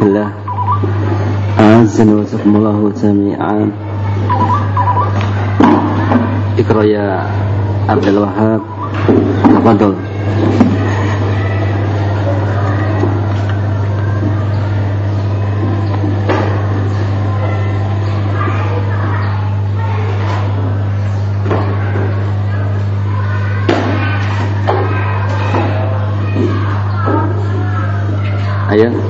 Fillah Azan wa sakumullahu jami'an. Ikra ya Abdul Wahab Tafadol Ayah,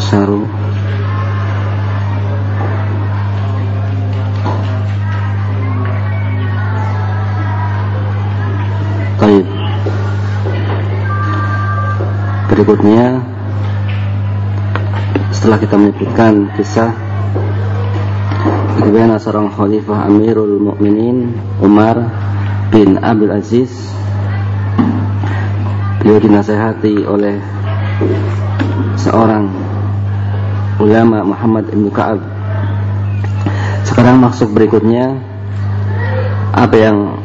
saru Baik. Berikutnya Setelah kita menyebutkan kisah Bagaimana seorang khalifah Amirul Mukminin Umar bin Abdul Aziz Beliau dinasehati oleh seorang ulama Muhammad Ibn Ka'ab. Sekarang maksud berikutnya apa yang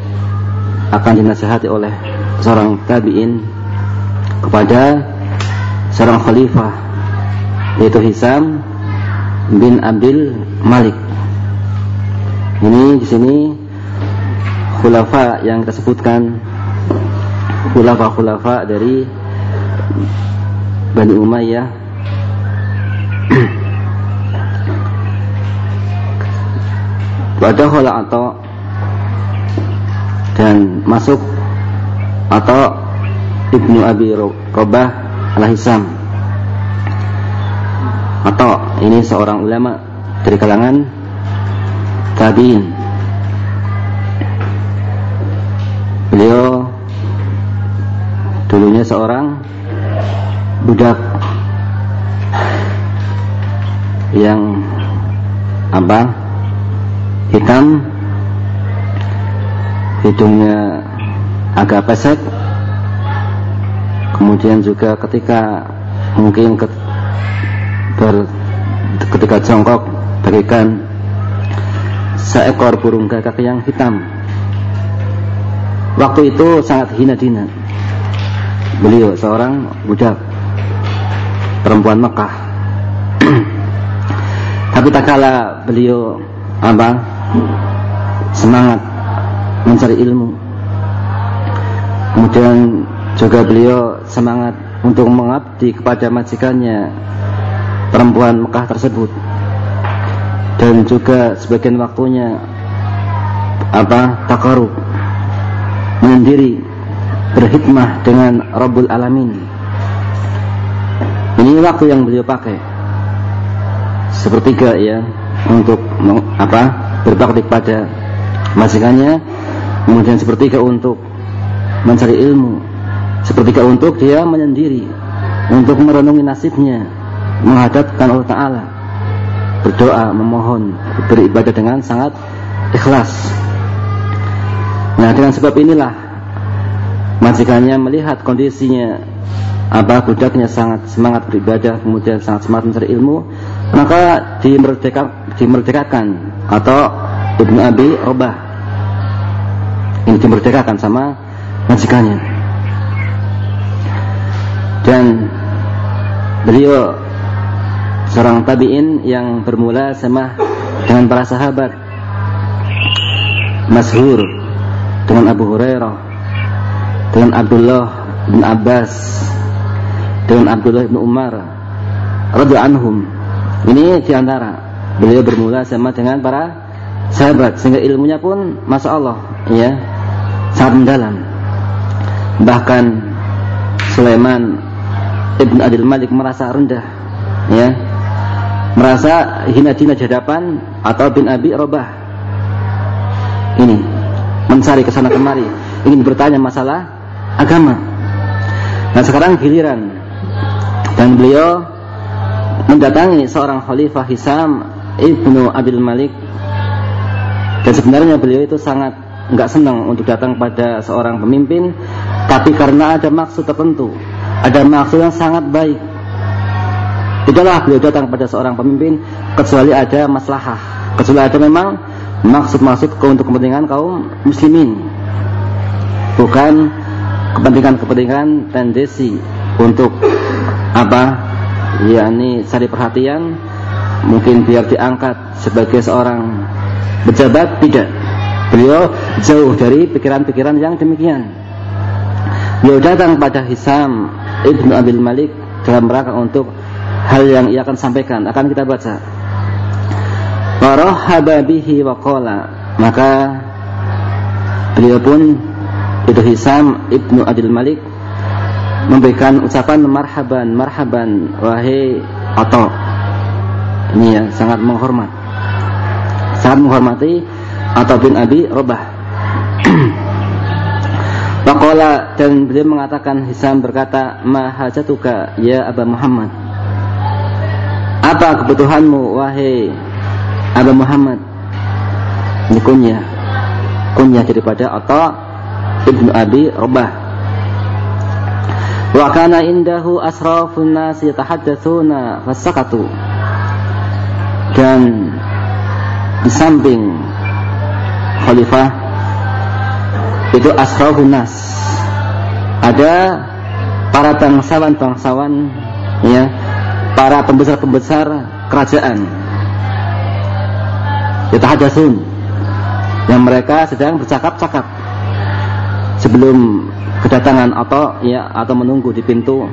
akan dinasihati oleh seorang tabi'in kepada seorang khalifah yaitu Hisam bin Abdul Malik. Ini di sini khulafa yang kita sebutkan khulafa-khulafa dari Bani Umayyah pada khala atau dan masuk atau Ibnu Abi Robah al-Hisam. Atau ini seorang ulama dari kalangan tabiin. Beliau dulunya seorang budak yang apa? Hitam. Hidungnya agak pesek. Kemudian juga ketika mungkin ke, ber, ketika jongkok bagikan seekor burung gagak yang hitam. Waktu itu sangat hina dina beliau seorang budak perempuan Mekah. Tapi tak kala beliau apa semangat mencari ilmu. Kemudian juga beliau semangat untuk mengabdi kepada majikannya perempuan Mekah tersebut. Dan juga sebagian waktunya apa takarub menyendiri berhikmah dengan Rabbul Alamin ini waktu yang beliau pakai sepertiga ya untuk apa berbakti pada majikannya, kemudian sepertiga untuk mencari ilmu, sepertiga untuk dia menyendiri, untuk merenungi nasibnya, menghadapkan Allah Taala, berdoa, memohon, beribadah dengan sangat ikhlas. Nah dengan sebab inilah majikannya melihat kondisinya apa budaknya sangat semangat beribadah kemudian sangat semangat mencari ilmu maka dimerdeka, dimerdekakan. Atau Ibnu Abi Robah ini dimerdekakan sama majikannya. Dan beliau seorang tabi'in yang bermula sama dengan para sahabat. Masyhur dengan Abu Hurairah dengan Abdullah bin Abbas dengan Abdullah bin Umar radhiyallahu anhum ini di antara beliau bermula sama dengan para sahabat sehingga ilmunya pun masya Allah ya sangat mendalam. Bahkan Sulaiman ibn Adil Malik merasa rendah ya merasa hina-hina di hadapan atau bin Abi Robah ini mencari ke sana kemari ingin bertanya masalah agama. Nah sekarang giliran dan beliau mendatangi seorang khalifah Hisam ibnu Abil Malik dan sebenarnya beliau itu sangat nggak senang untuk datang pada seorang pemimpin tapi karena ada maksud tertentu ada maksud yang sangat baik Tidaklah beliau datang pada seorang pemimpin kecuali ada maslahah, kecuali ada memang maksud-maksud untuk kepentingan kaum muslimin. Bukan kepentingan-kepentingan tendensi untuk apa? Yakni cari perhatian, mungkin biar diangkat sebagai seorang pejabat tidak. Beliau jauh dari pikiran-pikiran yang demikian. Beliau datang pada Hisam Ibnu Abil Malik dalam rangka untuk hal yang ia akan sampaikan akan kita baca. Warahaba bihi wa Maka beliau pun itu Hisam Ibnu Adil Malik memberikan ucapan marhaban marhaban wahai atau ini ya sangat menghormat sangat menghormati atau bin Abi Robah Waqala dan beliau mengatakan Hisam berkata mahajatuka ya Aba Muhammad apa kebutuhanmu wahai Abu Muhammad? Ini kunyah. Kunyah daripada Atta Ibnu Abi Rabah. Wa kana indahu asrafun nas yatahaddatsuna fasakatu. Dan di samping khalifah itu asrafun nas. Ada para bangsawan-bangsawan ya para pembesar-pembesar kerajaan yatahadasun yang mereka sedang bercakap-cakap sebelum kedatangan atau ya atau menunggu di pintu.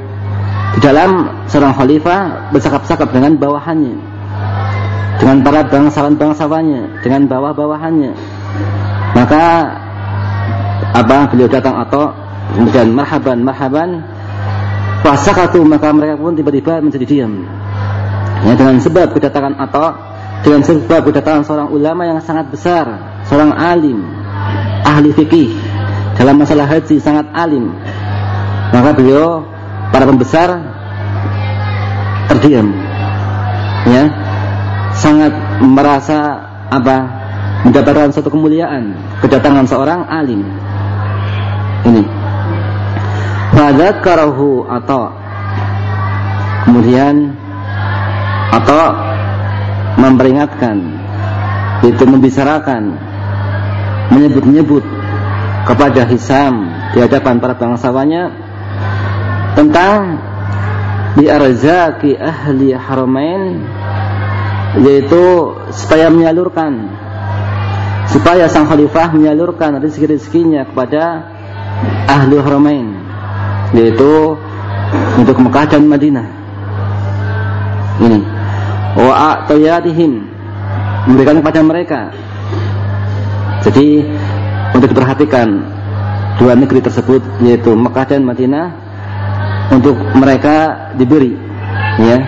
Di dalam seorang khalifah bercakap-cakap dengan bawahannya. Dengan para bangsawan-bangsawannya. Dengan bawah-bawahannya. Maka apa beliau datang atau kemudian marhaban marhaban Fasakatu maka mereka pun tiba-tiba menjadi diam. Ya, dengan sebab kedatangan atau dengan sebab kedatangan seorang ulama yang sangat besar, seorang alim, ahli fikih dalam masalah haji sangat alim. Maka beliau para pembesar terdiam. Ya. Sangat merasa apa? mendapatkan suatu kemuliaan kedatangan seorang alim. Ini Fadzakarahu atau kemudian atau memperingatkan itu membicarakan menyebut-nyebut kepada Hisam di hadapan para bangsawannya tentang biarzaki ahli haramain yaitu supaya menyalurkan supaya sang khalifah menyalurkan rezeki-rezekinya kepada ahli haramain yaitu untuk Mekah dan Madinah. Ini wa a'tayatihim memberikan kepada mereka. Jadi untuk diperhatikan dua negeri tersebut yaitu Mekah dan Madinah untuk mereka diberi ya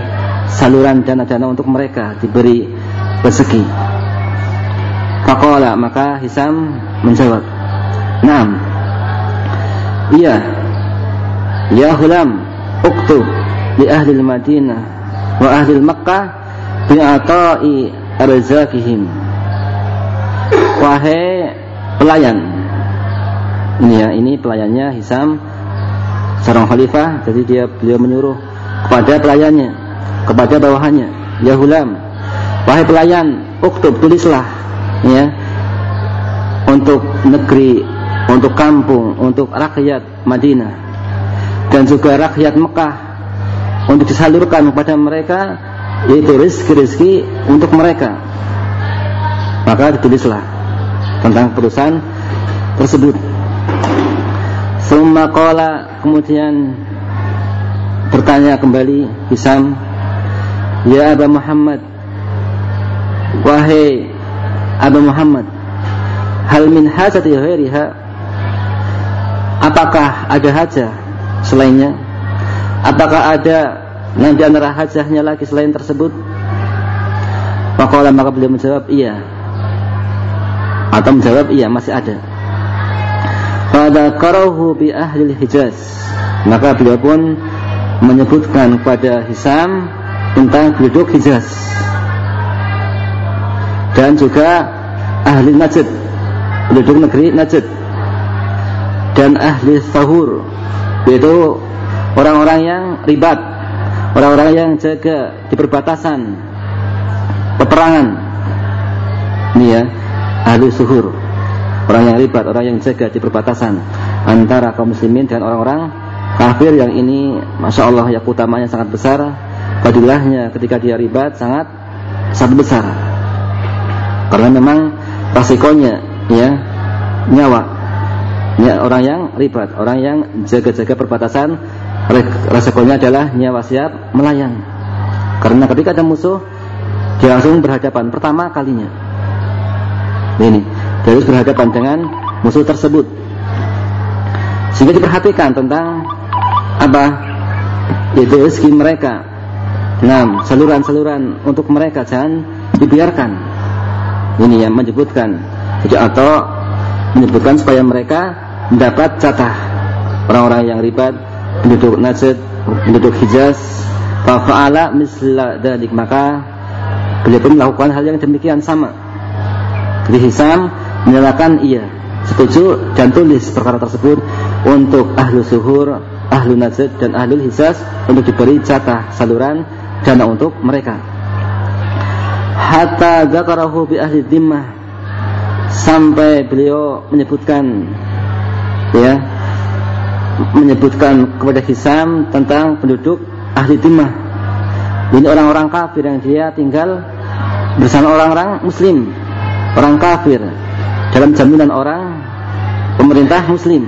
saluran dana-dana untuk mereka diberi rezeki. Faqala maka Hisam menjawab, "Naam." Iya, Ya hulam, uktub li ahli Madinah wa ahli Makkah bi'ata'i arzakihim. Wahai pelayan, Ini ya, ini pelayannya Hisam seorang khalifah, jadi dia beliau menyuruh kepada pelayannya, kepada bawahannya, ya hulam, wahai pelayan, uktub tulislah ya untuk negeri, untuk kampung, untuk rakyat Madinah dan juga rakyat Mekah untuk disalurkan kepada mereka yaitu rezeki-rezeki untuk mereka. Maka ditulislah tentang perusahaan tersebut. Summa qala kemudian bertanya kembali Hisam, "Ya Aba Muhammad, wahai Aba Muhammad, hal min hajati ghairiha? Apakah ada hajah selainnya? Apakah ada yang di antara hajahnya lagi selain tersebut?" Maka maka beliau menjawab, "Iya." Atau menjawab, "Iya, masih ada." Pada karahu bi ahli Hijaz. Maka beliau pun menyebutkan kepada Hisam tentang penduduk Hijaz dan juga ahli Najd, penduduk negeri Najd dan ahli Sahur, yaitu orang-orang yang ribat, orang-orang yang jaga di perbatasan peperangan. Ini ya, ahli Suhur. Orang yang ribat, orang yang jaga di perbatasan antara kaum muslimin dan orang-orang kafir yang ini masya Allah ya utamanya sangat besar. Fadilahnya ketika dia ribat sangat sangat besar. Karena memang resikonya ya nyawa. Ya, orang yang ribat orang yang jaga-jaga perbatasan resikonya adalah nyawa siap melayang. Karena ketika ada musuh dia langsung berhadapan pertama kalinya ini harus berhadapan dengan musuh tersebut. Sehingga diperhatikan tentang apa? Itu rezeki mereka. Nah, saluran-saluran untuk mereka jangan dibiarkan. Ini yang menyebutkan. Jadi atau menyebutkan supaya mereka mendapat jatah orang-orang yang ribat, penduduk Najd, penduduk Hijaz, fa'ala misla dalik maka beliau pun melakukan hal yang demikian sama. Hisam menyatakan iya setuju dan tulis perkara tersebut untuk ahlu suhur, ahlu nazid dan ahlu hisas untuk diberi jatah saluran dana untuk mereka. Hatta zakarahu bi ahli dimmah sampai beliau menyebutkan ya menyebutkan kepada Hisam tentang penduduk ahli dimmah. Ini orang-orang kafir yang dia tinggal bersama orang-orang muslim, orang kafir. Dalam jaminan orang pemerintah muslim.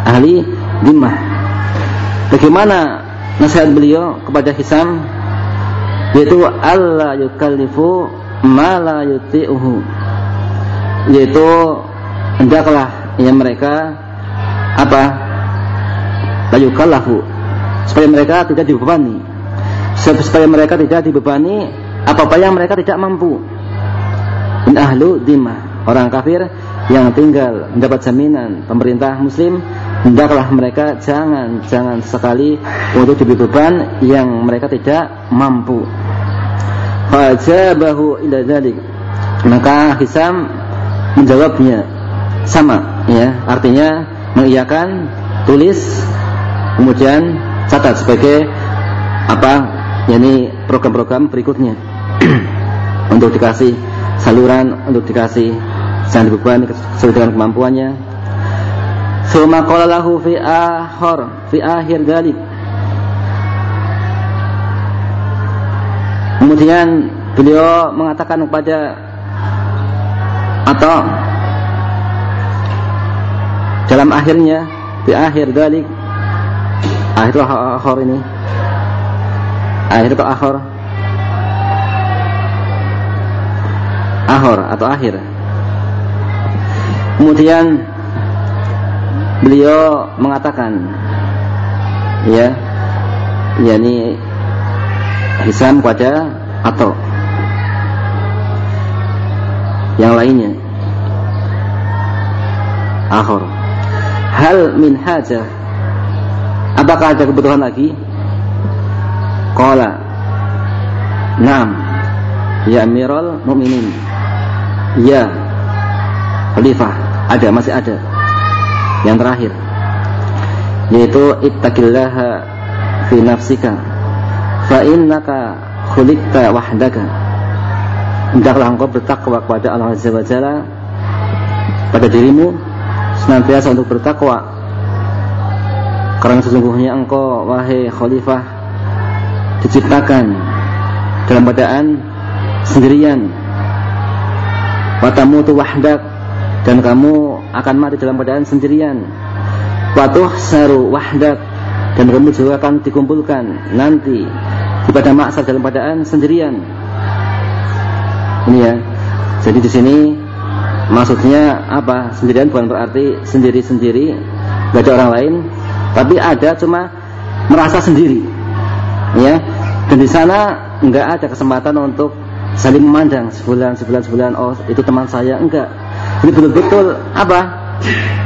Ahli dimah bagaimana nasihat beliau kepada Hisam? Yaitu Allah yukallifu ma la yuti'uhu. Yaitu hendaklah yang mereka apa? La yukallafu supaya mereka tidak dibebani. Supaya mereka tidak dibebani apa-apa yang mereka tidak mampu in ahlu dimah. Orang kafir yang tinggal mendapat jaminan pemerintah muslim hendaklah mereka jangan jangan sekali untuk diberi beban yang mereka tidak mampu. Fajabahu ila dzalik maka Hisam menjawabnya sama ya. Artinya mengiyakan tulis kemudian catat sebagai apa? Yakni program-program berikutnya. Untuk dikasih saluran untuk dikasih jangan dibebani sesuai dengan kemampuannya. Suma qala lahu fi akhir fi akhir dalik. Kemudian beliau mengatakan kepada atau dalam akhirnya di akhir dalik akhir akhir ini akhir akhir akhir atau akhir. Kemudian beliau mengatakan ya yakni Hisam pada atau yang lainnya. Akhir hal min hajah apakah ada kebutuhan lagi? Qala. Nam ya amirul mu'minin ya. Khalifah. Ada, masih ada. yang terakhir. Yaitu ittaqillaha fi nafsika. Fa innaka khuliqta wahdaka. Hendaklah engkau bertakwa kepada Allah Azza wa Jalla pada dirimu senantiasa untuk bertakwa. Karena sesungguhnya engkau wahai khalifah diciptakan dalam keadaan sendirian watamutu wahdak. Dan kamu akan mati dalam keadaan sendirian. Watuh saru wahdak. Dan kamu juga akan dikumpulkan nanti di pada maksar dalam keadaan sendirian. Ini ya. Jadi di sini maksudnya apa? Sendirian bukan berarti sendiri-sendiri gak ada orang lain tapi ada cuma merasa sendiri. Ya. Dan di sana nggak ada kesempatan untuk saling memandang sebulan sebulan sebulan. Oh itu teman saya. Enggak. Ini betul-betul apa?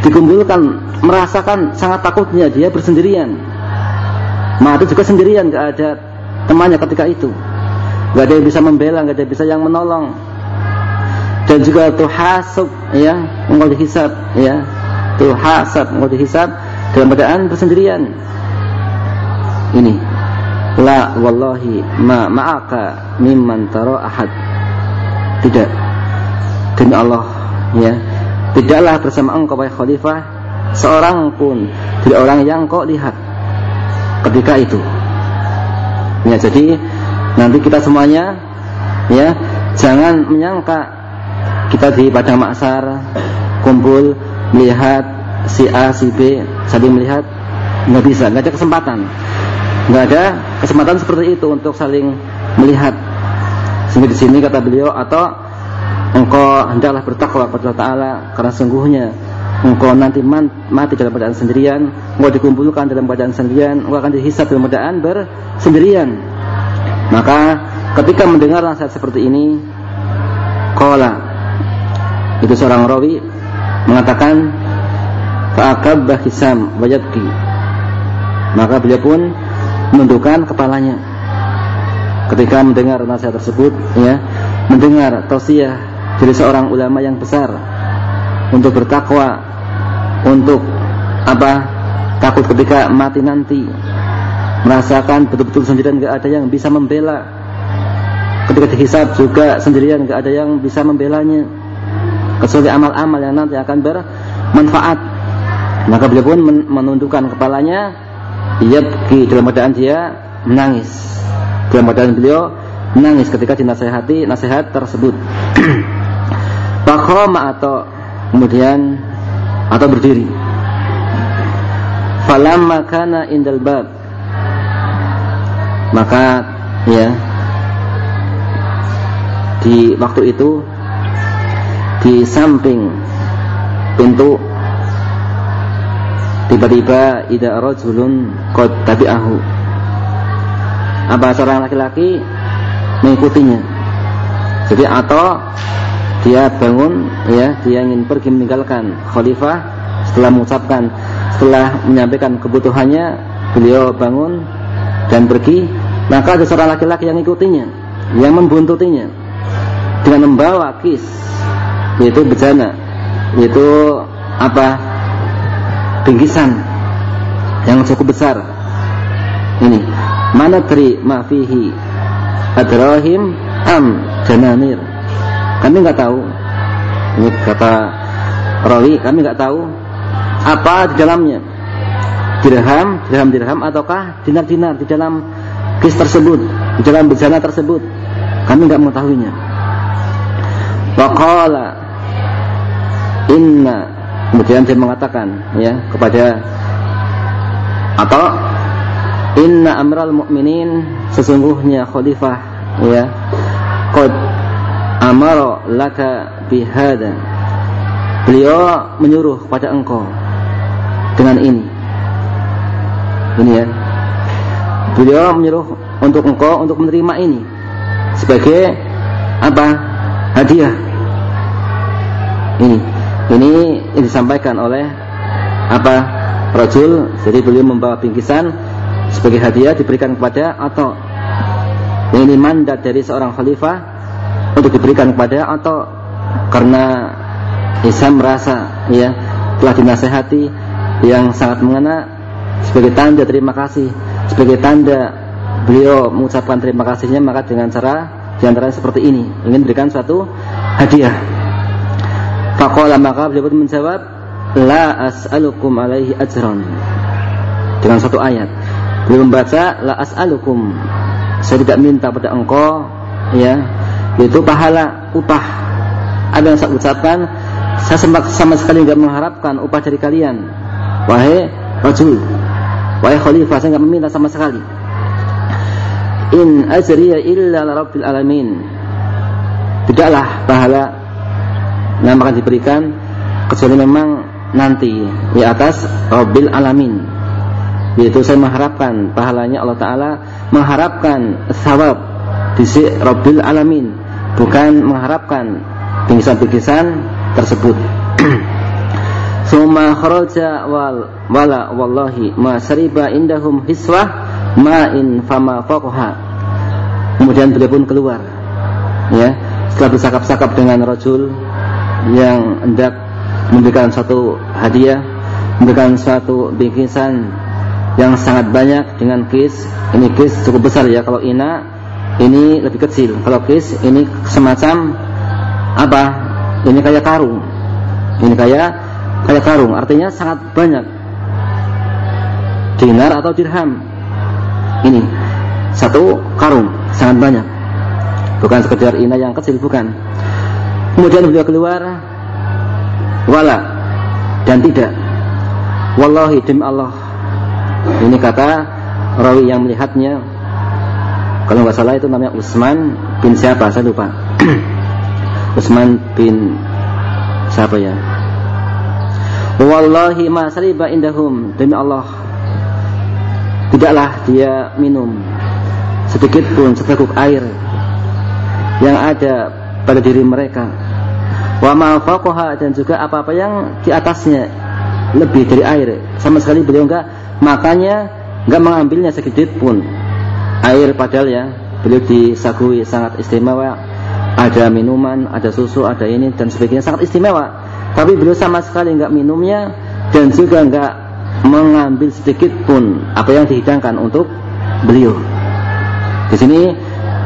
Dikumpulkan merasakan sangat takutnya dia bersendirian. Mati juga sendirian nggak ada temannya ketika itu. Nggak ada yang bisa membela, nggak ada yang bisa yang menolong. Dan juga tuh hasab, ya, engkau dihisab, ya, tuh hasab, engkau dihisab dalam keadaan bersendirian. Ini, la wallahi ma ma'aka mimman taro ahad. Tidak. Demi Allah, ya, tidaklah bersama engkau wahai khalifah seorang pun tidak orang yang kau lihat ketika itu. Ya, jadi nanti kita semuanya ya jangan menyangka kita di padang maksar kumpul melihat si A si B saling melihat nggak bisa nggak ada kesempatan nggak ada kesempatan seperti itu untuk saling melihat sehingga di sini kata beliau atau engkau hendaklah bertakwa kepada Allah Taala karena sungguhnya engkau nanti mati dalam keadaan sendirian engkau dikumpulkan dalam keadaan sendirian engkau akan dihisap dalam keadaan bersendirian maka ketika mendengar nasihat seperti ini, kola itu seorang rawi mengatakan fa'akabbah hisam wajabki. Maka beliau pun menundukkan kepalanya. Ketika mendengar nasihat tersebut ya mendengar tausiah dari seorang ulama yang besar untuk bertakwa untuk apa takut ketika mati nanti merasakan betul-betul sendirian nggak ada yang bisa membela. Ketika dihisap juga sendirian nggak ada yang bisa membelanya. Kecuali amal-amal yang nanti akan bermanfaat. Maka beliau pun menundukkan kepalanya yabki dalam keadaan dia menangis dalam keadaan beliau menangis ketika dinasehati nasihat tersebut. Pakhoma atau kemudian atau berdiri. Falamma kana indal bab. Maka ya di waktu itu di samping pintu tiba-tiba ida rajulun qad tabi'ahu. Apa seorang laki-laki mengikutinya? Jadi atau dia bangun ya dia ingin pergi meninggalkan khalifah setelah mengucapkan setelah menyampaikan kebutuhannya beliau bangun dan pergi. Maka ada seorang laki-laki yang ikutinya, yang membuntutinya dengan membawa kis, yaitu bejana, yaitu apa? Bingkisan yang cukup besar. Ini mana tri mafihi adrahim am janamir. Kami nggak tahu. Ini kata rawi, kami nggak tahu apa di dalamnya. Dirham, dirham, dirham ataukah dinar-dinar di dalam kis tersebut, di dalam bencana tersebut. Kami nggak mengetahuinya. Waqala inna kemudian dia mengatakan ya kepada atau inna amral mu'minin sesungguhnya khalifah ya qad amara laka bihada beliau menyuruh kepada engkau dengan ini. Ini ya. Beliau menyuruh untuk engkau untuk menerima ini sebagai apa? Hadiah. Ini ini yang disampaikan oleh apa rajul. Jadi beliau membawa bingkisan sebagai hadiah diberikan kepada atau ini mandat dari seorang khalifah untuk diberikan kepada atau karena Isa merasa ya telah dinasehati yang sangat mengena sebagai tanda terima kasih. Sebagai tanda beliau mengucapkan terima kasihnya maka dengan cara di antara seperti ini ingin berikan suatu hadiah Faqala maka beliau pun menjawab la as'alukum alaihi ajran dengan satu ayat. Beliau membaca la as'alukum. Saya tidak minta pada engkau ya. Yaitu pahala upah. Ada yang saya ucapkan saya sama, sama sekali tidak mengharapkan upah dari kalian. Wahai rajul wahai khalifah saya tidak meminta sama sekali. In ajriya illa rabbil alamin. Tidaklah pahala yang akan diberikan kecuali memang nanti di atas rabbil alamin yaitu saya mengharapkan pahalanya Allah Ta'ala mengharapkan thawab di si rabbil alamin bukan mengharapkan bingkisan-bingkisan tersebut. Suma kharaja wal wala wallahi ma sariba indahum hiswah ma in fama faqaha. Kemudian beliau pun keluar. Ya, setelah bersakap-sakap dengan rajul yang hendak memberikan satu hadiah, memberikan suatu bingkisan yang sangat banyak dengan kis. Ini kis cukup besar ya kalau ina ini lebih kecil. Kalau kis ini semacam apa? Ini kayak karung. Ini kayak kayak karung. Artinya sangat banyak. Dinar atau dirham. Ini satu karung sangat banyak. Bukan sekedar ina yang kecil bukan. Kemudian beliau keluar wala dan tidak. Wallahi demi Allah. Ini kata rawi yang melihatnya kalau nggak salah itu namanya Usman bin siapa? Saya lupa. Usman bin siapa ya? Wallahi ma sariba indahum demi Allah tidaklah dia minum sedikit pun seteguk air yang ada pada diri mereka. Wa ma dan juga apa-apa yang di atasnya lebih dari air. Sama sekali beliau enggak. Makanya enggak mengambilnya sedikit pun. Air padahal ya beliau disagui sangat istimewa. Ada minuman, ada susu, ada ini dan sebagainya. Sangat istimewa. Tapi beliau sama sekali nggak minumnya dan juga nggak mengambil sedikit pun apa yang dihidangkan untuk beliau. Di sini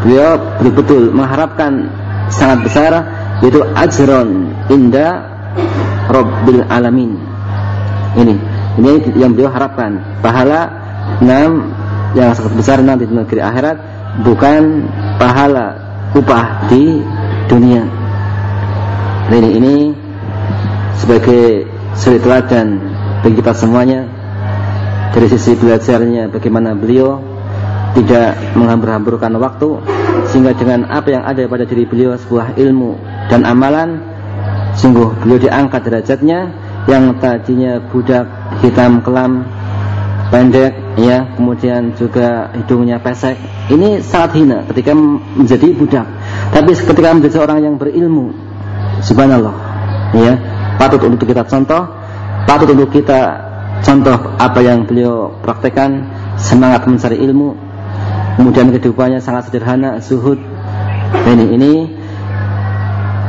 beliau betul-betul mengharapkan sangat besar yaitu ajron inda Rabbil Alamin. Ini. Ini yang beliau harapkan. Pahala enam yang sangat besar nanti di negeri akhirat bukan pahala upah di dunia. Ini ini sebagai suri teladan bagi kita semuanya dari sisi belajarnya bagaimana beliau tidak menghambur-hamburkan waktu sehingga dengan apa yang ada pada diri beliau sebuah ilmu dan amalan sungguh beliau diangkat derajatnya yang tadinya budak hitam kelam pendek ya kemudian juga hidungnya pesek. Ini sangat hina ketika menjadi budak. Tapi ketika menjadi orang yang berilmu subhanallah ya patut untuk kita contoh patut untuk kita contoh apa yang beliau praktekkan semangat mencari ilmu kemudian kehidupannya sangat sederhana zuhud. Ini ini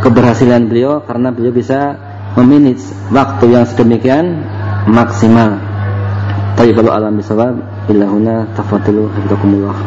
keberhasilan beliau karena beliau bisa memanage waktu yang sedemikian maksimal. Tapi kalau alam bisawab. Illa huna tafadhalu. Hafizakumullah.